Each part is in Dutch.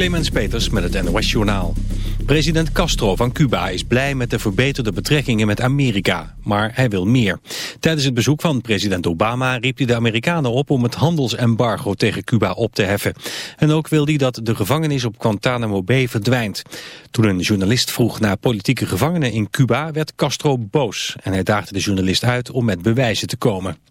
Clemens Peters met het NOS Journaal. President Castro van Cuba is blij met de verbeterde betrekkingen met Amerika, maar hij wil meer. Tijdens het bezoek van president Obama riep hij de Amerikanen op om het handelsembargo tegen Cuba op te heffen. En ook wil hij dat de gevangenis op Guantanamo Bay verdwijnt. Toen een journalist vroeg naar politieke gevangenen in Cuba werd Castro boos en hij daagde de journalist uit om met bewijzen te komen.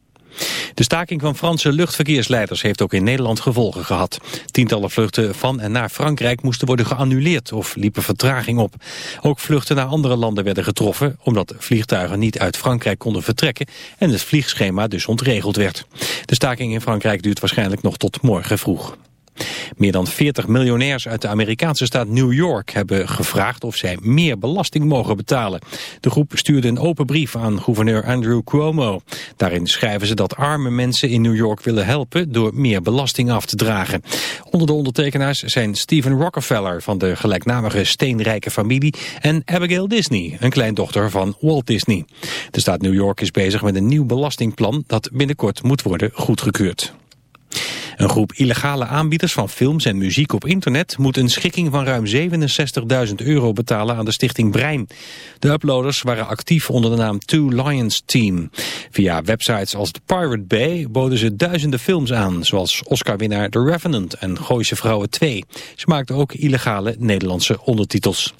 De staking van Franse luchtverkeersleiders heeft ook in Nederland gevolgen gehad. Tientallen vluchten van en naar Frankrijk moesten worden geannuleerd of liepen vertraging op. Ook vluchten naar andere landen werden getroffen omdat vliegtuigen niet uit Frankrijk konden vertrekken en het vliegschema dus ontregeld werd. De staking in Frankrijk duurt waarschijnlijk nog tot morgen vroeg. Meer dan 40 miljonairs uit de Amerikaanse staat New York hebben gevraagd of zij meer belasting mogen betalen. De groep stuurde een open brief aan gouverneur Andrew Cuomo. Daarin schrijven ze dat arme mensen in New York willen helpen door meer belasting af te dragen. Onder de ondertekenaars zijn Stephen Rockefeller van de gelijknamige steenrijke familie en Abigail Disney, een kleindochter van Walt Disney. De staat New York is bezig met een nieuw belastingplan dat binnenkort moet worden goedgekeurd. Een groep illegale aanbieders van films en muziek op internet moet een schikking van ruim 67.000 euro betalen aan de stichting Brein. De uploaders waren actief onder de naam Two Lions Team. Via websites als The Pirate Bay boden ze duizenden films aan, zoals Oscar-winnaar The Revenant en Gooise Vrouwen 2. Ze maakten ook illegale Nederlandse ondertitels.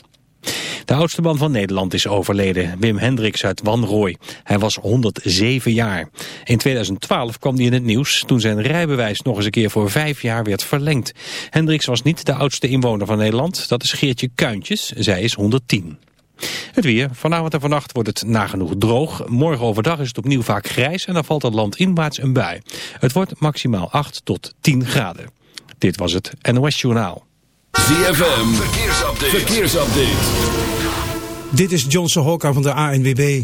De oudste man van Nederland is overleden, Wim Hendricks uit Wanrooy. Hij was 107 jaar. In 2012 kwam hij in het nieuws toen zijn rijbewijs nog eens een keer voor vijf jaar werd verlengd. Hendricks was niet de oudste inwoner van Nederland, dat is Geertje Kuintjes, zij is 110. Het weer. Vanavond en vannacht wordt het nagenoeg droog. Morgen overdag is het opnieuw vaak grijs en dan valt het land inwaarts een bui. Het wordt maximaal 8 tot 10 graden. Dit was het NOS Journaal. ZFM, verkeersupdate. verkeersupdate. Dit is Johnson Hokka van de ANWB.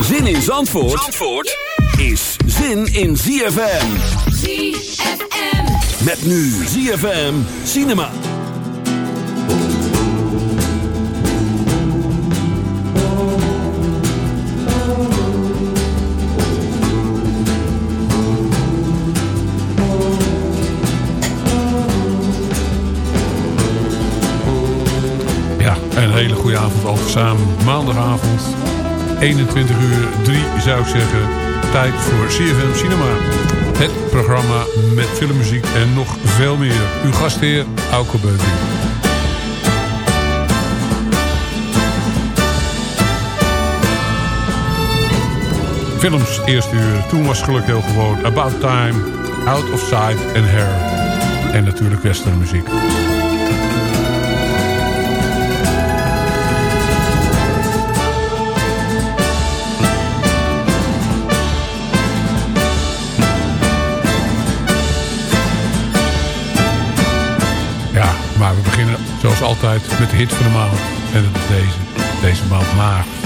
Zin in Zandvoort, Zandvoort is zin in ZFM. ZFM. Met nu ZFM Cinema. Ja, een hele goede avond al samen. Maandagavond, 21 uur 3 zou ik zeggen. Tijd voor CFM Cinema. Het programma met filmmuziek en nog veel meer. Uw gastheer, Auke Beuving. Films, eerste uur. Toen was geluk heel gewoon. About Time, Out of Sight and Hair. En natuurlijk westernmuziek. Ja, beginnen zoals altijd met de hit van de maand. En dat is deze. Deze maand maart.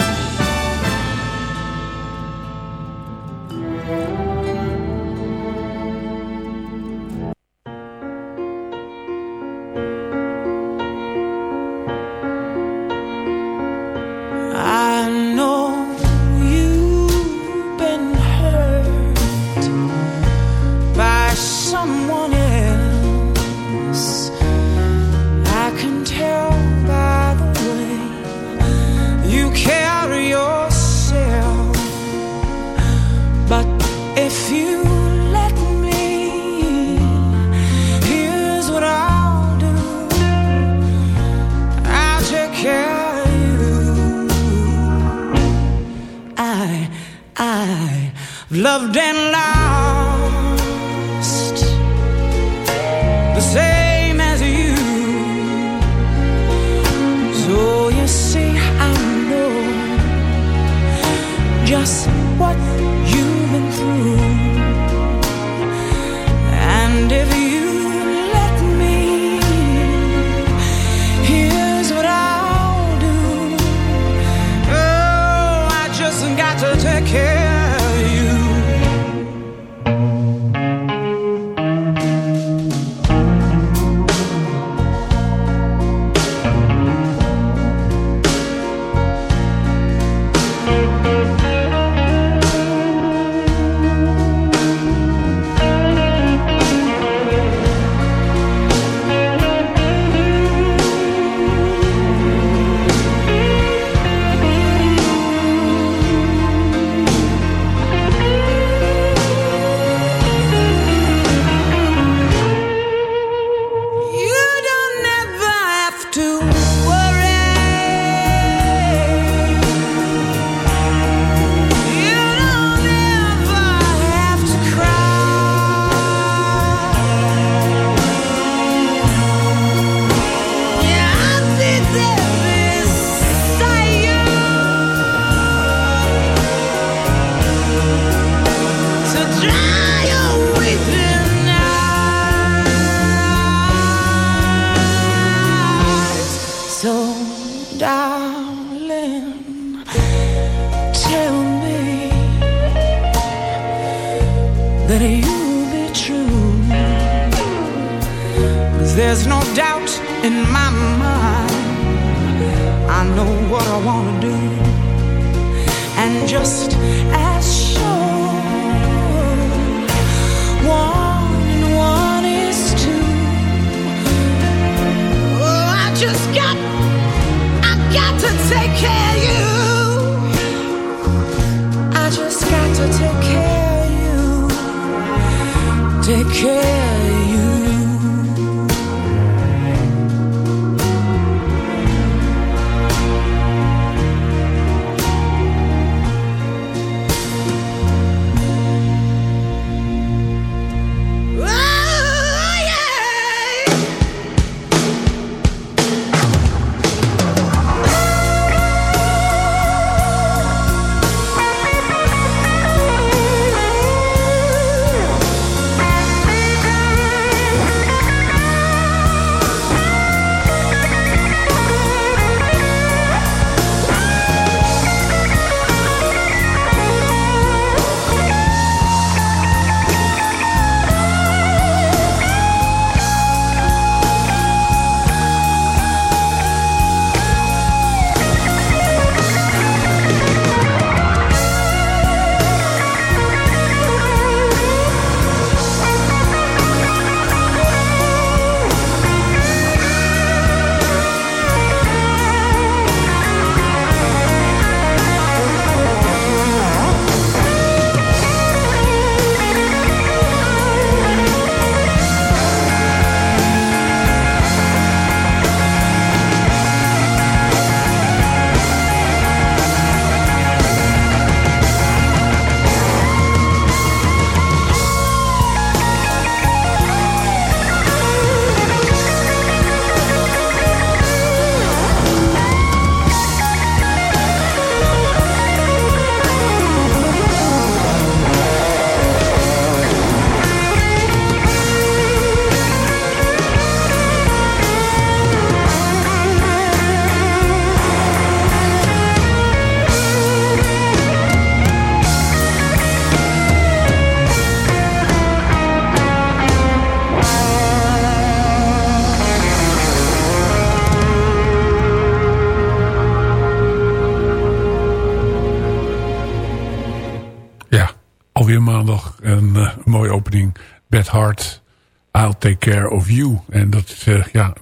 Take Care of You. En dat is, eh, ja,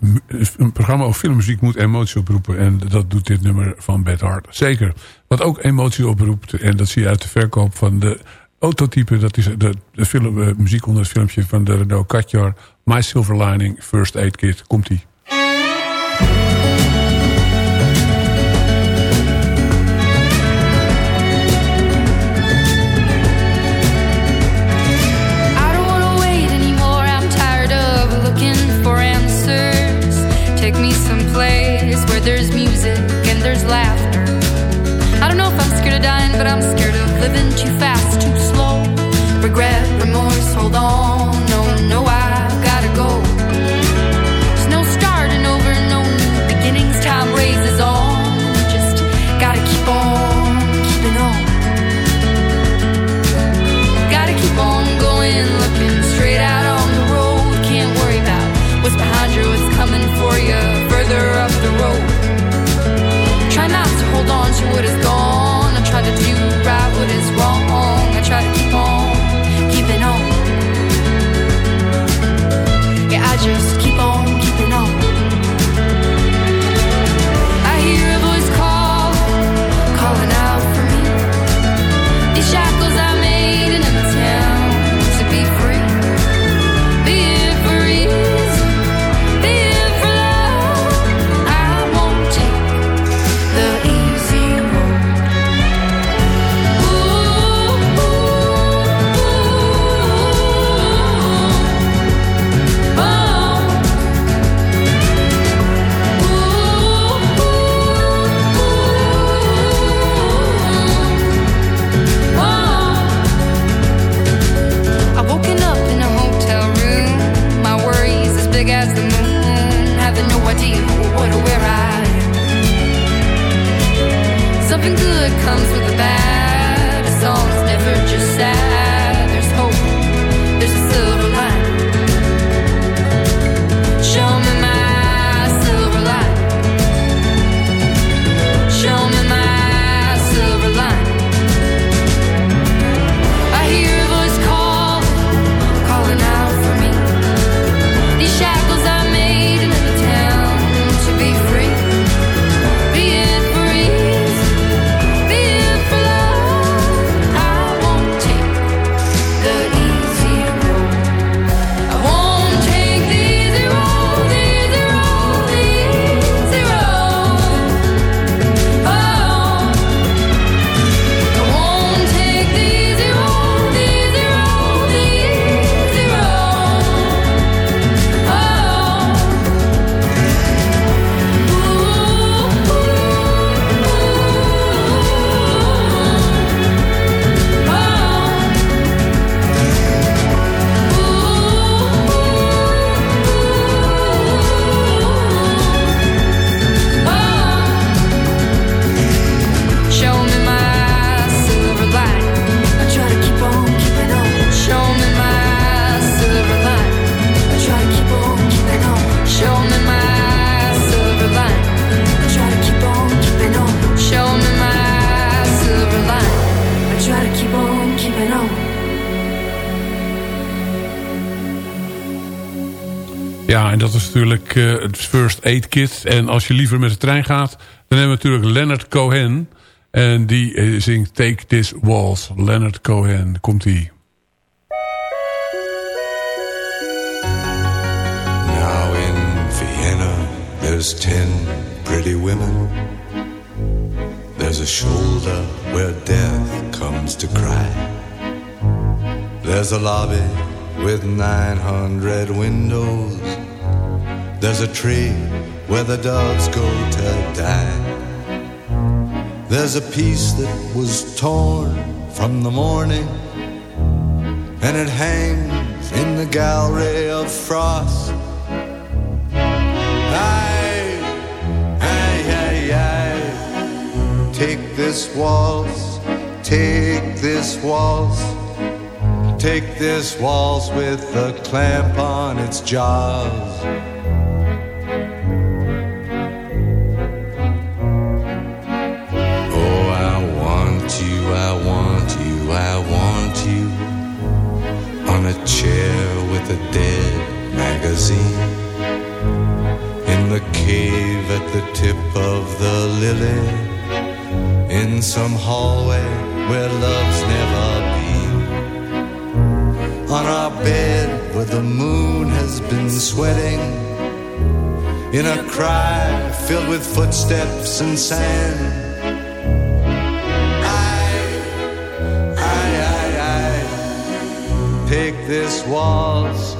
een programma of filmmuziek moet emotie oproepen. En dat doet dit nummer van Bad Heart zeker. Wat ook emotie oproept, en dat zie je uit de verkoop van de autotype. Dat is de, de eh, muziek onder het filmpje van de Renault Katjar. My Silver Lining, First Aid Kit, komt-ie. big as the moon, mm, having no idea what or where I. am? Something good comes with the bad. A song's never just sad. Natuurlijk uh, het First Aid Kit. En als je liever met de trein gaat, dan hebben we natuurlijk Leonard Cohen. En die uh, zingt Take This Waltz. Leonard Cohen, komt-ie. Now in Vienna, there's ten pretty women. There's a shoulder where death comes to cry. There's a lobby with 900 windows. There's a tree where the doves go to die. There's a piece that was torn from the morning, and it hangs in the gallery of frost. Aye, aye, aye, aye. Take this waltz, take this waltz. Take this waltz with a clamp on its jaws. On a chair with a dead magazine. In the cave at the tip of the lily. In some hallway where love's never been. On our bed where the moon has been sweating. In a cry filled with footsteps and sand. Take this waltz,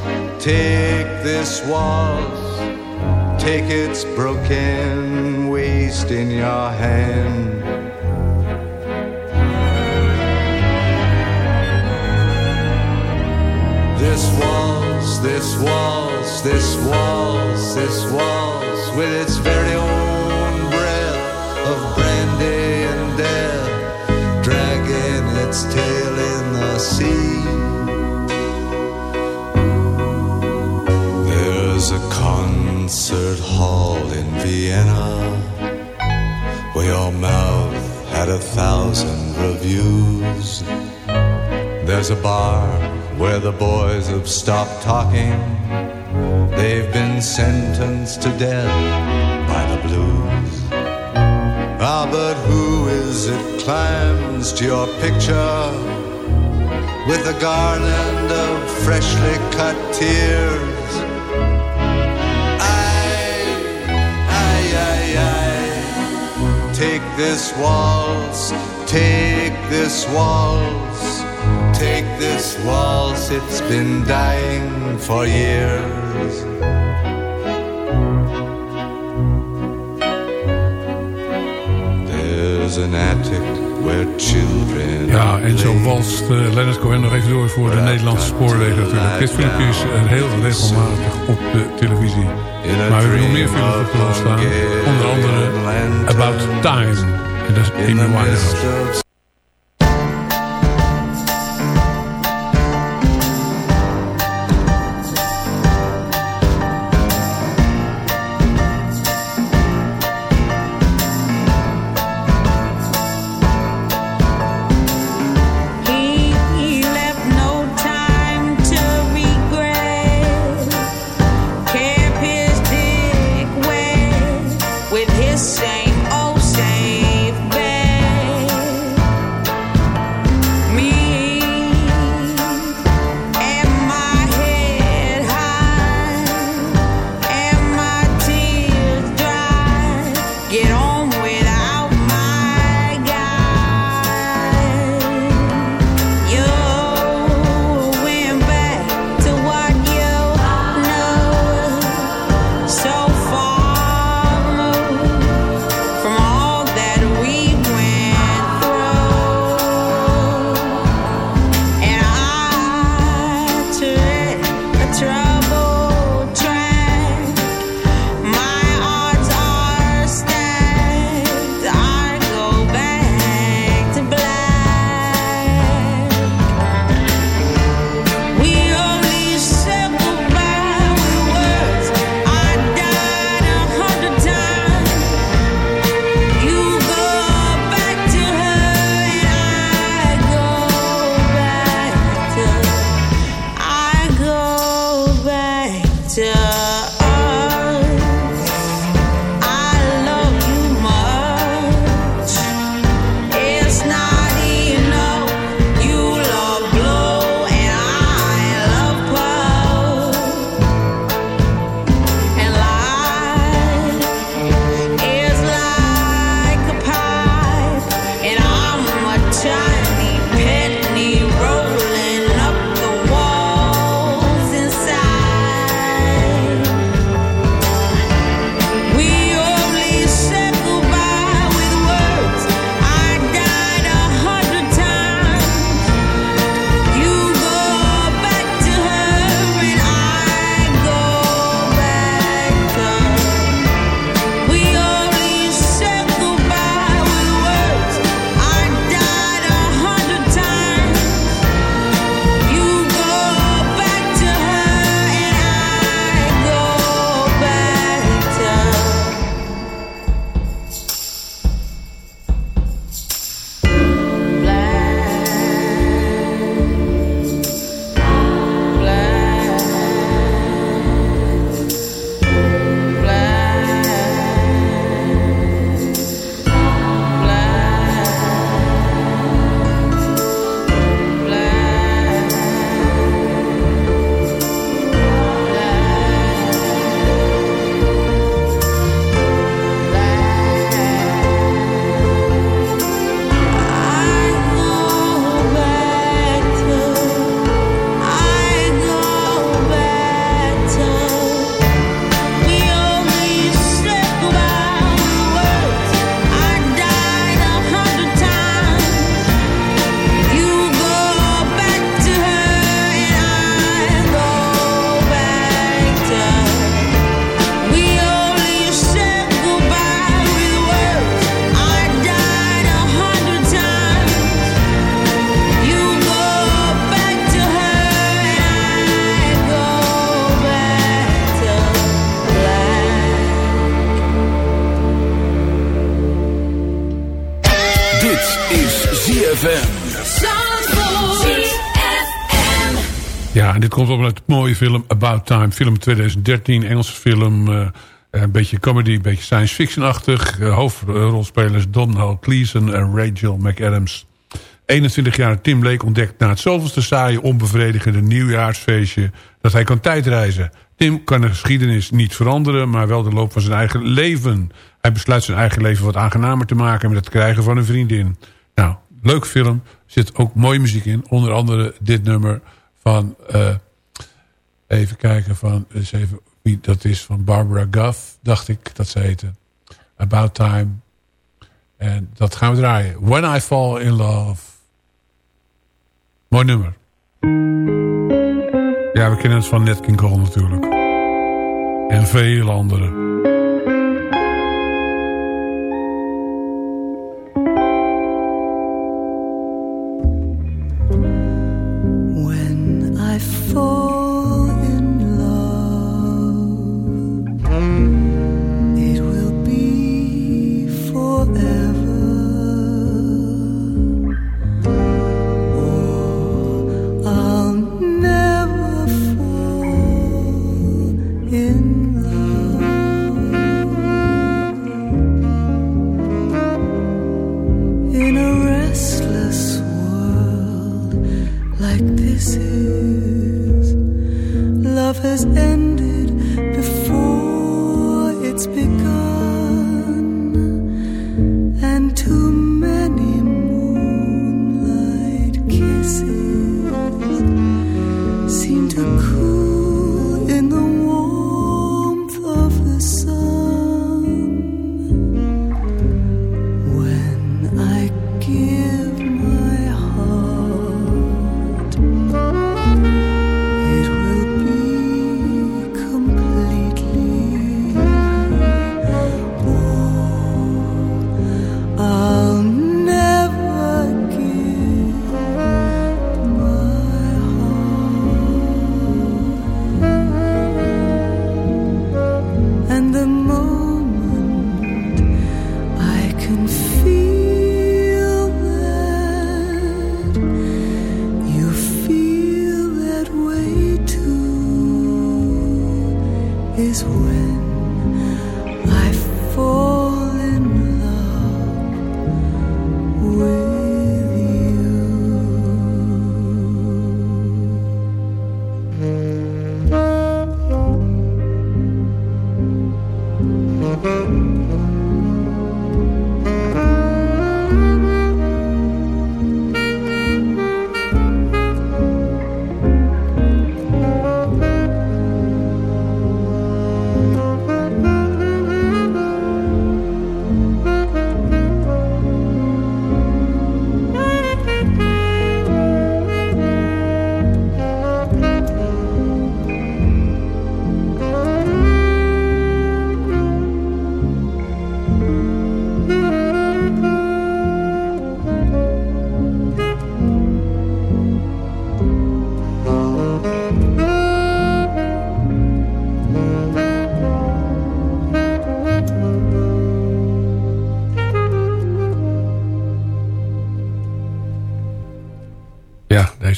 take this waltz, take its broken waist in your hand. This waltz, this waltz, this waltz, this waltz, with its very own concert hall in Vienna where your mouth had a thousand reviews. There's a bar where the boys have stopped talking. They've been sentenced to death by the blues. Ah, but who is it climbs to your picture with a garland of freshly cut tears? Take this waltz, take this waltz. Take this waltz, it's been dying for years. There's an attic where children Ja, en zo walst uh, Leonard Cohen nog even door voor de Nederlandse spoorwegen natuurlijk. Dit filmpje is heel regelmatig op de televisie. Maar we hebben nog meer films op de staan. Onder andere About Time. En dat is Amy Winehouse. Komt op uit mooie film About Time. Film 2013, Engelse film. Uh, een beetje comedy, een beetje science fiction-achtig. Uh, hoofdrolspelers Donald Gleason en Rachel McAdams. 21 jaar Tim Lake ontdekt na het zoveelste saaie, onbevredigende nieuwjaarsfeestje... dat hij kan tijdreizen. Tim kan de geschiedenis niet veranderen, maar wel de loop van zijn eigen leven. Hij besluit zijn eigen leven wat aangenamer te maken... met het krijgen van een vriendin. Nou, leuk film. Zit ook mooie muziek in. Onder andere dit nummer van... Uh, even kijken van... Eens even wie dat is van Barbara Guff, dacht ik dat ze heette. About Time. En dat gaan we draaien. When I Fall in Love. Mooi nummer. Ja, we kennen het van Nat King Cole natuurlijk. En veel andere.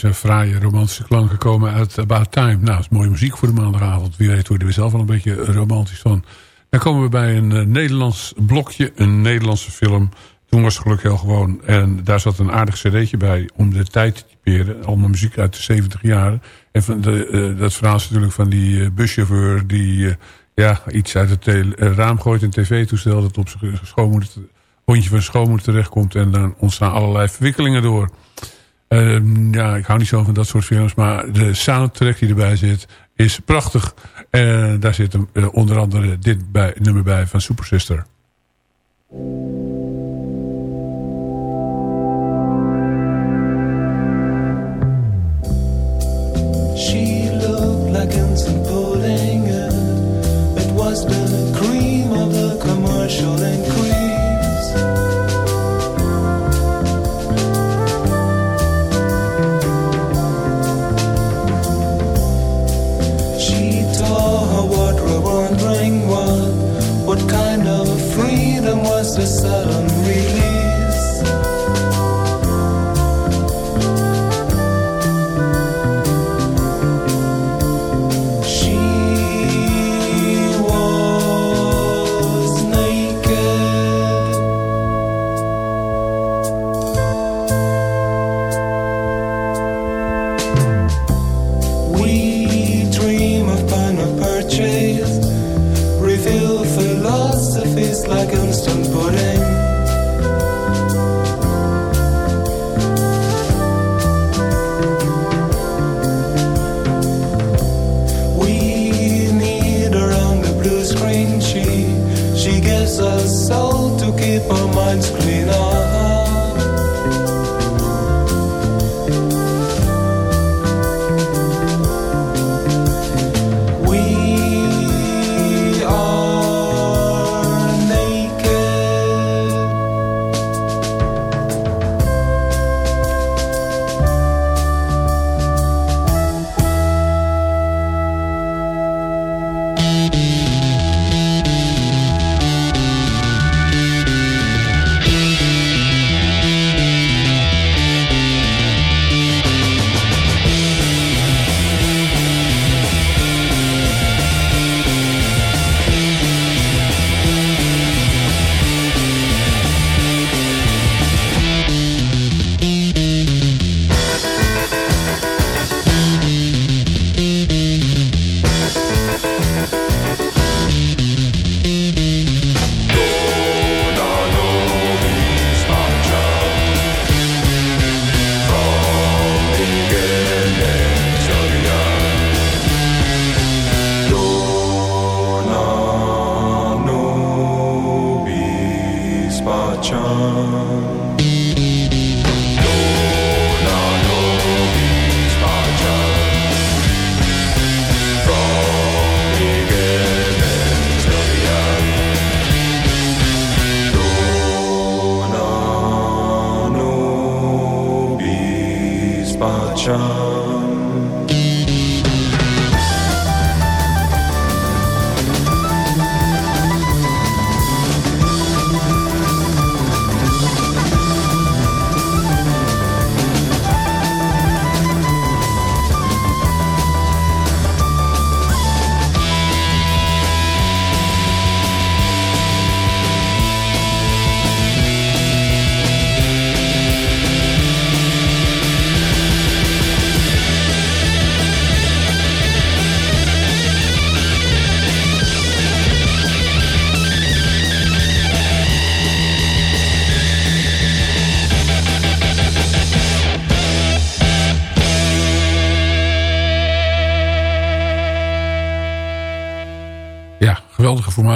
Deze fraaie romantische klanken komen uit About Time. Nou, dat is mooie muziek voor de maandagavond. Wie weet worden we zelf wel een beetje romantisch van. Dan komen we bij een uh, Nederlands blokje, een Nederlandse film. Toen was het gelukkig heel gewoon. En daar zat een aardig cd'tje bij om de tijd te typeren. Allemaal muziek uit de 70 jaren. En van de, uh, dat verhaal is natuurlijk van die uh, buschauffeur... die ja, iets uit het raam gooit, een tv-toestel... dat op zijn hondje van schoonmoeder terechtkomt... en dan ontstaan allerlei verwikkelingen door... Uh, ja, ik hou niet zo van dat soort films. Maar de soundtrack die erbij zit is prachtig. En daar zit uh, onder andere dit bij, nummer bij van Super Sister. She looked like was the cream of the commercial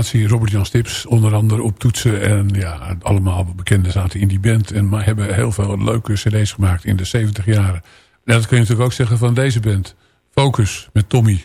formatie. Robert Jan Stips onder andere op toetsen. En ja, allemaal bekenden zaten in die band. En maar hebben heel veel leuke cd's gemaakt in de 70 jaren. En dat kun je natuurlijk ook zeggen van deze band. Focus met Tommy.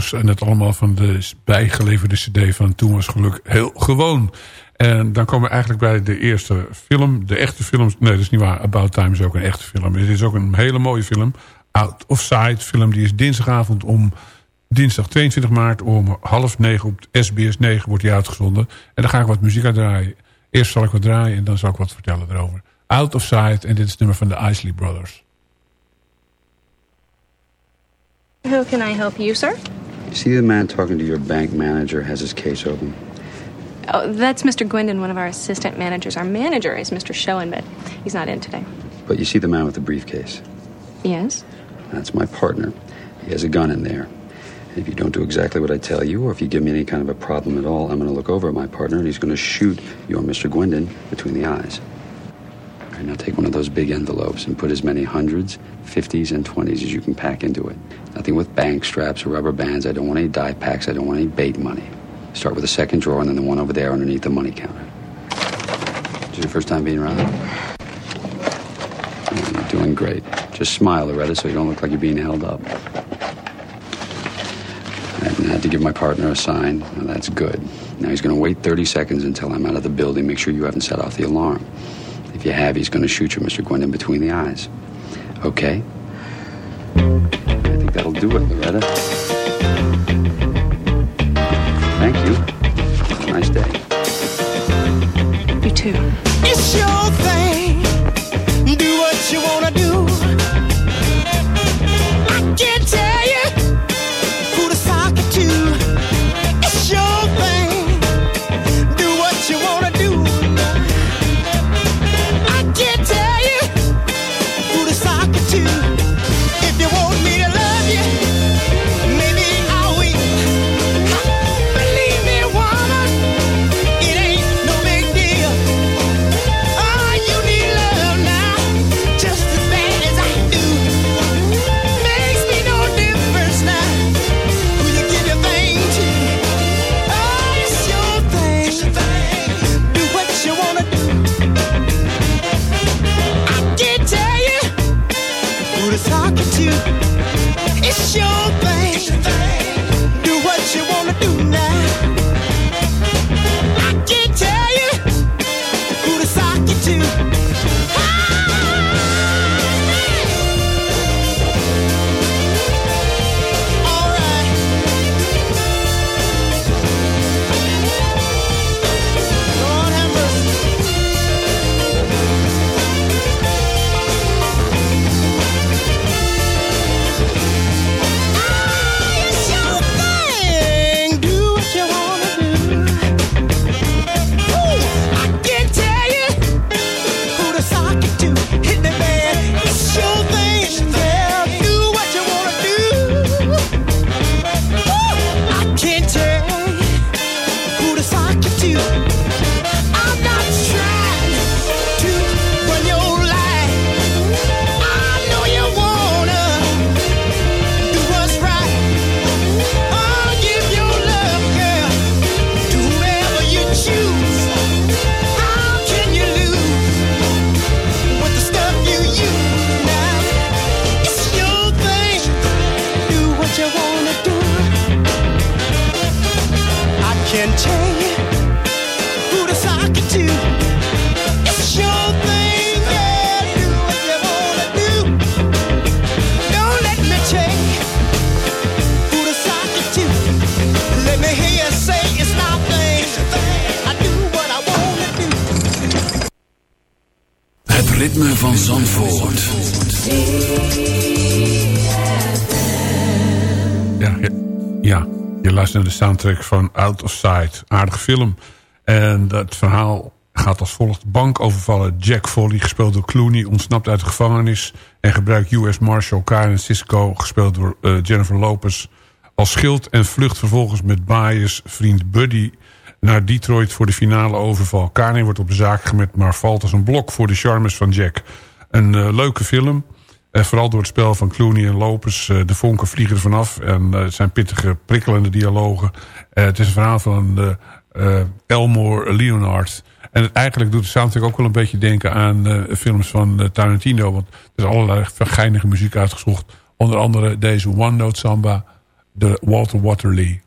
Focus. En het allemaal van de bijgeleverde cd van Toen was geluk heel gewoon. En dan komen we eigenlijk bij de eerste film. De echte film. Nee, dat is niet waar. About Time is ook een echte film. Het is ook een hele mooie film. Out of Sight film. Die is dinsdagavond om... Dinsdag 22 maart om half negen op SBS 9 wordt die uitgezonden. En dan ga ik wat muziek uitdraaien. Eerst zal ik wat draaien en dan zal ik wat vertellen erover. Out of Sight en dit is het nummer van de Isley Brothers. Who can I help you, sir? You see the man talking to your bank manager has his case open. Oh, that's Mr. Gwendon, one of our assistant managers. Our manager is Mr. Schoen, but he's not in today. But you see the man with the briefcase? Yes? That's my partner. He has a gun in there. And if you don't do exactly what I tell you, or if you give me any kind of a problem at all, I'm going to look over at my partner and he's going to shoot your Mr. Gwendon between the eyes. Now take one of those big envelopes and put as many hundreds, fifties, and twenties as you can pack into it. Nothing with bank straps or rubber bands. I don't want any die packs. I don't want any bait money. Start with the second drawer and then the one over there underneath the money counter. Is your first time being around? Oh, you're doing great. Just smile, Loretta, so you don't look like you're being held up. I had to give my partner a sign. That's good. Now he's going to wait 30 seconds until I'm out of the building. Make sure you haven't set off the alarm. If you have, he's going to shoot you, Mr. Gwendon, between the eyes. Okay? I think that'll do it, Loretta. Thank you. Have a nice day. You too. It's your thing. Do what you wanna do. De soundtrack van Out of Sight. Aardige film. En dat verhaal gaat als volgt. Bankovervallen Jack Foley, gespeeld door Clooney... ontsnapt uit de gevangenis... en gebruikt US Marshal Karen Cisco... gespeeld door eh, Jennifer Lopez... als schild en vlucht vervolgens met Bias vriend Buddy... naar Detroit voor de finale overval. Karen wordt op de zaak gemet... maar valt als een blok voor de charmes van Jack. Een eh, leuke film... Eh, vooral door het spel van Clooney en Lopez. eh, de vonken vliegen er vanaf. En eh, het zijn pittige, prikkelende dialogen. Het is een verhaal van Elmore Leonard. En het, eigenlijk doet de soundtrack ook wel een beetje denken aan films van Tarantino. Want er is allerlei geinige muziek uitgezocht. Onder andere deze One Note Samba. de Walter Waterley.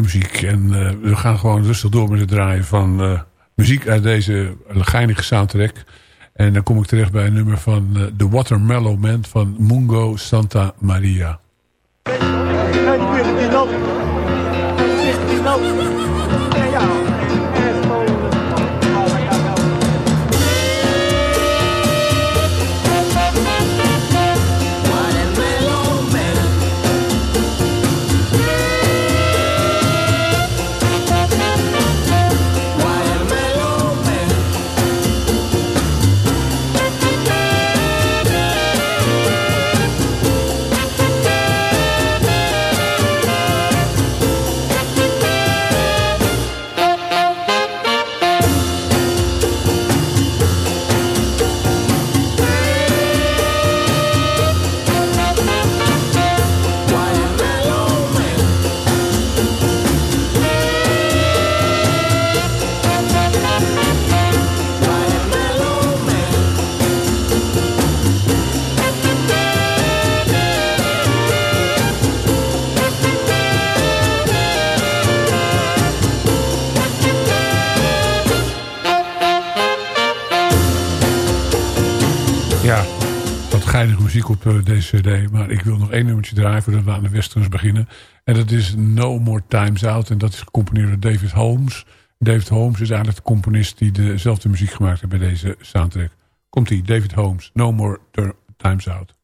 Muziek. En uh, we gaan gewoon rustig door met het draaien van uh, muziek uit deze geinige soundtrack. En dan kom ik terecht bij een nummer van uh, The Watermellow Man van Mungo Santa Maria. Muziek op eh, deze cd. Maar ik wil nog één nummertje draaien voordat we aan de westerns beginnen. En dat is No More Times Out. En dat is gecomponeerd door David Holmes. David Holmes is eigenlijk de componist die dezelfde muziek gemaakt heeft bij deze soundtrack. Komt-ie, David Holmes, No More Times Out.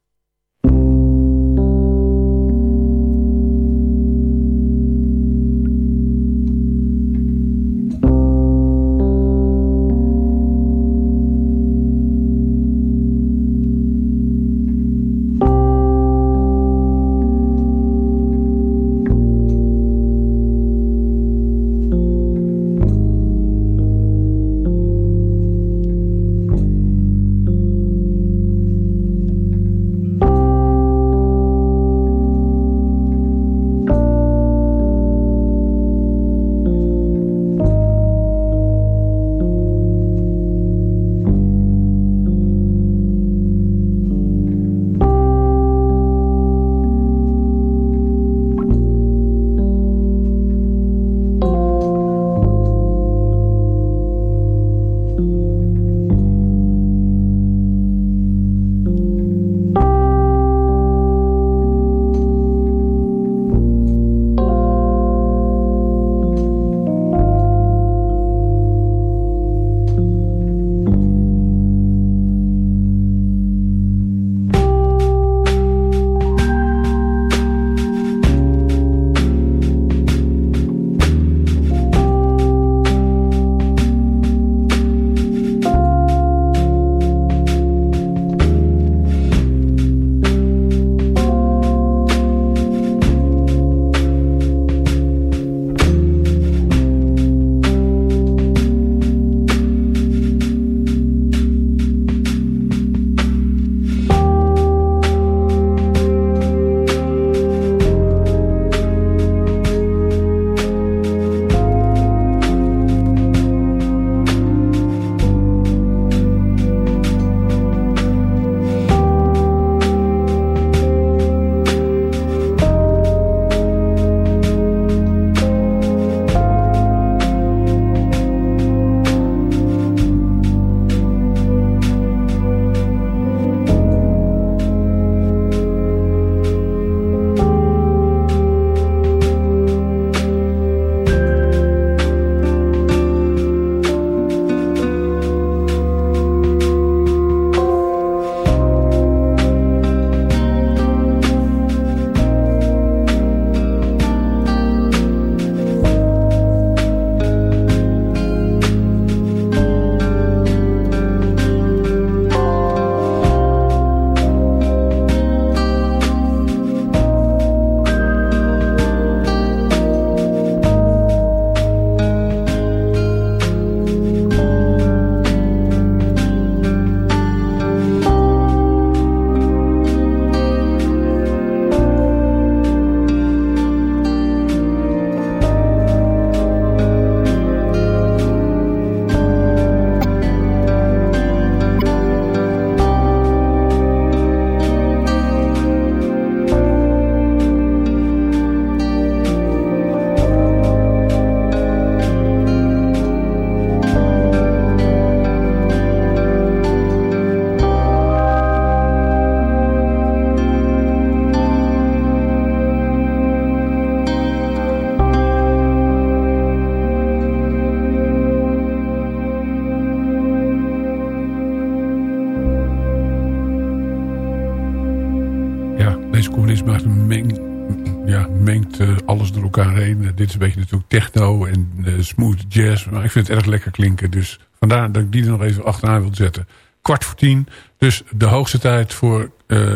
Een beetje natuurlijk techno en smooth jazz. Maar ik vind het erg lekker klinken. Dus vandaar dat ik die er nog even achteraan wil zetten. Kwart voor tien. Dus de hoogste tijd voor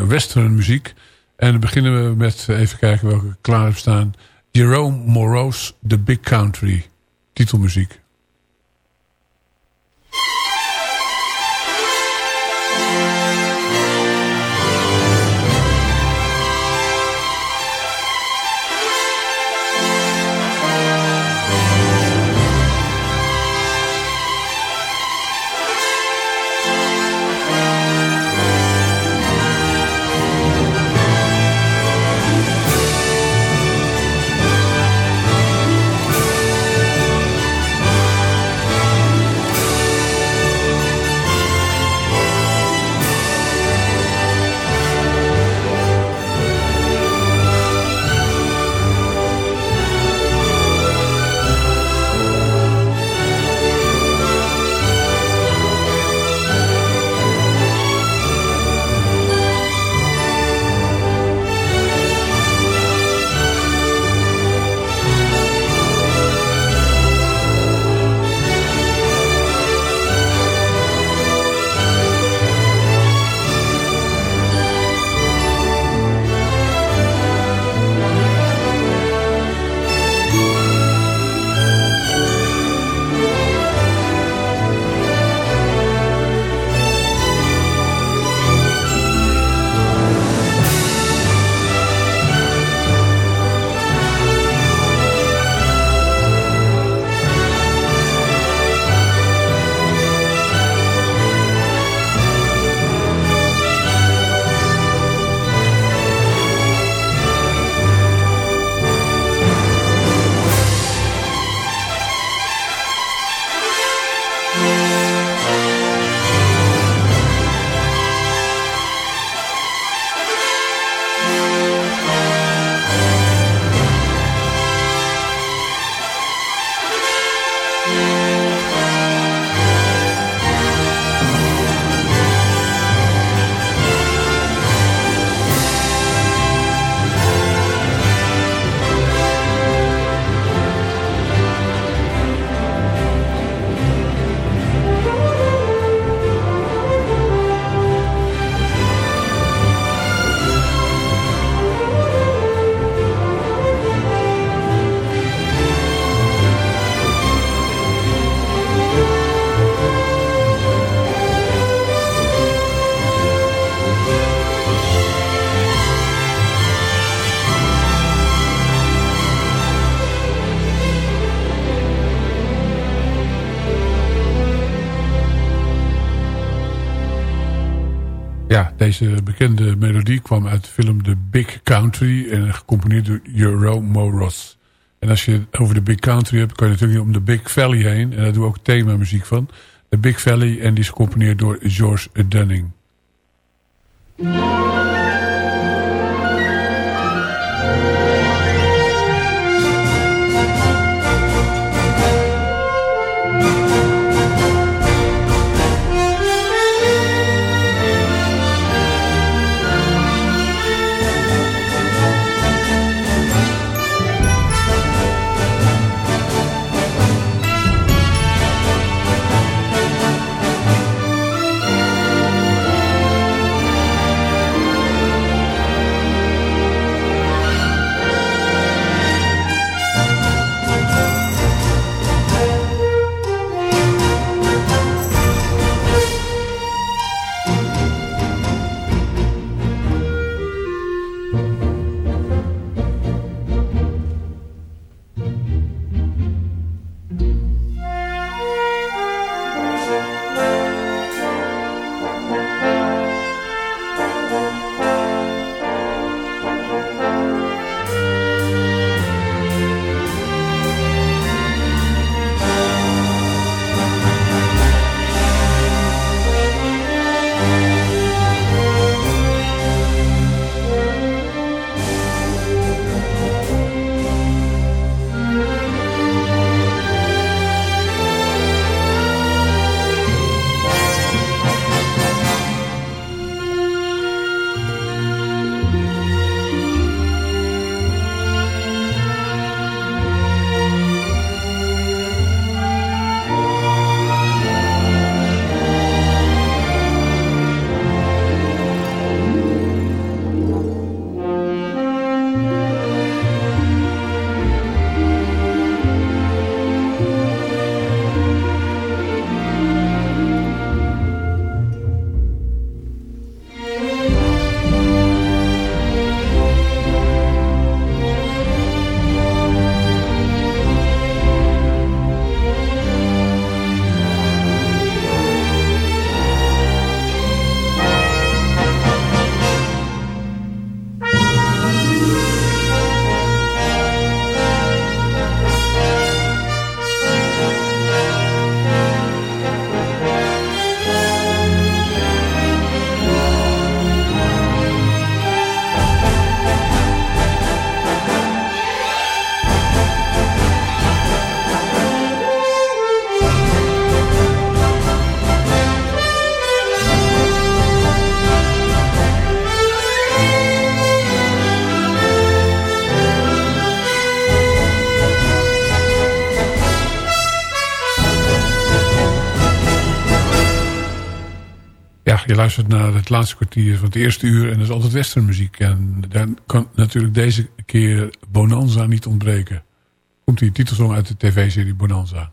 western muziek. En dan beginnen we met even kijken welke klaar staan. Jerome Moro's The Big Country. Titelmuziek. Deze bekende melodie kwam uit de film The Big Country en gecomponeerd door Jerome Moros. En als je het over de Big Country hebt, kan je natuurlijk om de Big Valley heen. En daar doen we ook themamuziek van. The Big Valley en die is gecomponeerd door George Dunning. Luistert naar het laatste kwartier van het eerste uur en dat is altijd westernmuziek. En dan kan natuurlijk deze keer Bonanza niet ontbreken. Komt die titelsong uit de tv-serie Bonanza.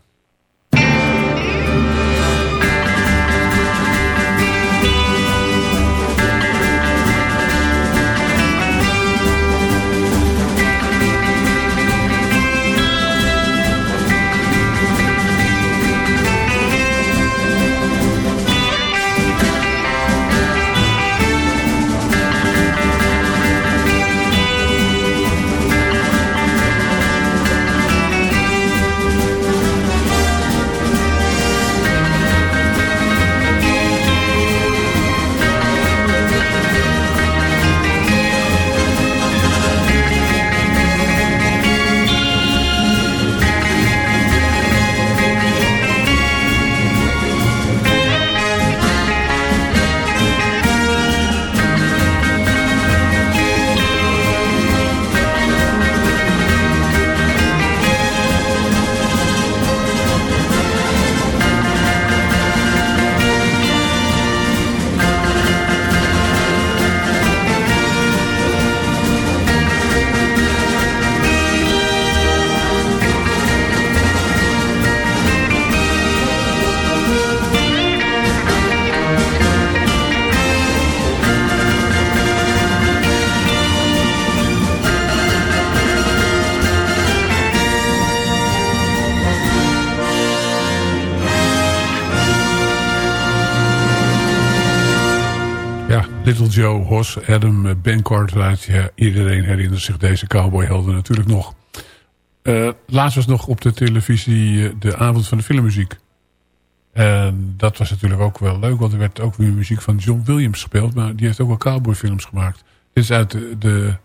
Adam, eh, Ben Cartwright. Ja, iedereen herinnert zich deze cowboyhelden natuurlijk nog. Uh, laatst was nog op de televisie uh, de avond van de filmmuziek. En dat was natuurlijk ook wel leuk, want er werd ook weer muziek van John Williams gespeeld. Maar die heeft ook wel cowboyfilms gemaakt. Dit is uit de, de,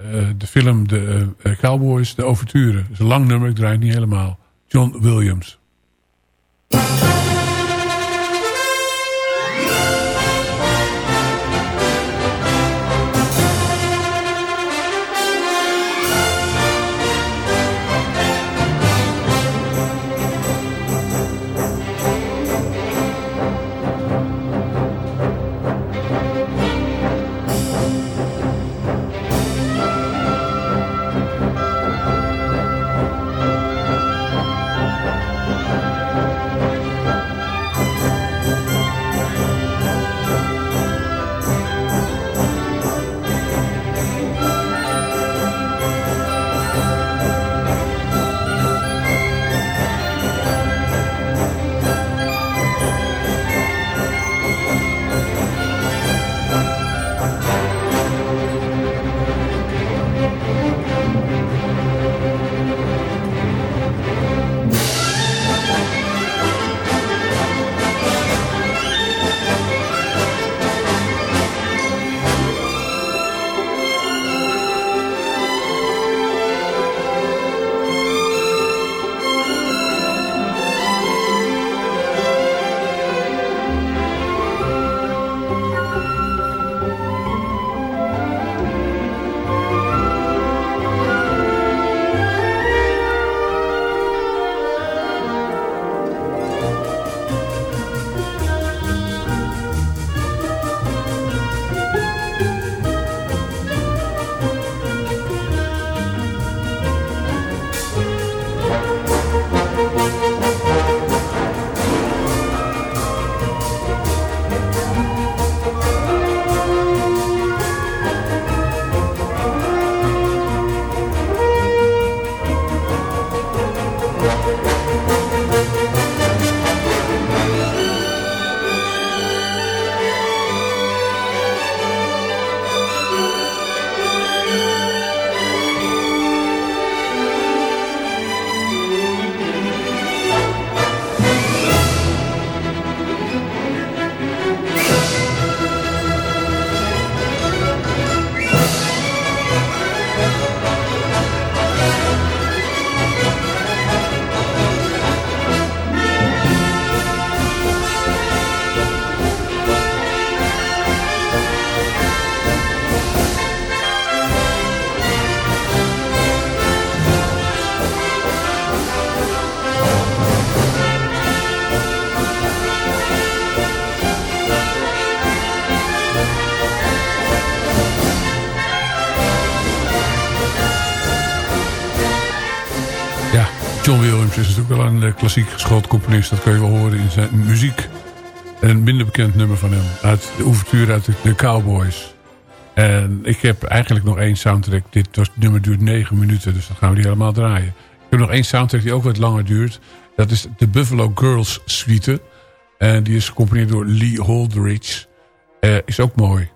uh, de film De Cowboys, de Overture. Het is een lang nummer, ik draai het niet helemaal. John Williams. John Williams is natuurlijk wel een eh, klassiek geschoold componist. Dat kun je wel horen in zijn muziek. Een minder bekend nummer van hem. Uit de ouverture uit de Cowboys. En ik heb eigenlijk nog één soundtrack. Dit was, nummer duurt negen minuten, dus dan gaan we die helemaal draaien. Ik heb nog één soundtrack die ook wat langer duurt. Dat is de Buffalo Girls Suite. En die is gecomponeerd door Lee Holdridge. Uh, is ook mooi.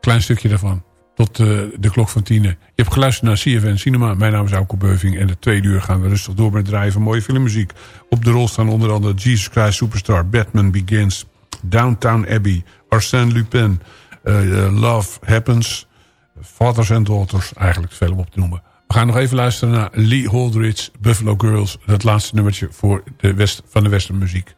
Klein stukje daarvan tot uh, de klok van tienen. Je hebt geluisterd naar CFN Cinema. Mijn naam is Auke Beuving. En de tweede uur gaan we rustig door met draaien van mooie filmmuziek. Op de rol staan onder andere Jesus Christ Superstar, Batman Begins, Downtown Abbey, Arsène Lupin, uh, Love Happens, Fathers and Daughters. Eigenlijk veel om op te noemen. We gaan nog even luisteren naar Lee Holdridge, Buffalo Girls. Dat laatste nummertje voor de west, van de westernmuziek.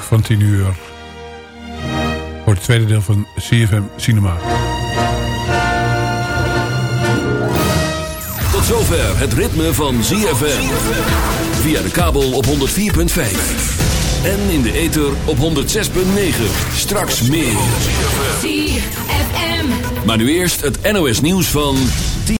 Van 10 uur. Voor het tweede deel van CFM Cinema. Tot zover het ritme van ZFM. Via de kabel op 104.5. En in de ether op 106.9. Straks meer. ZFM. Maar nu eerst het NOS nieuws van...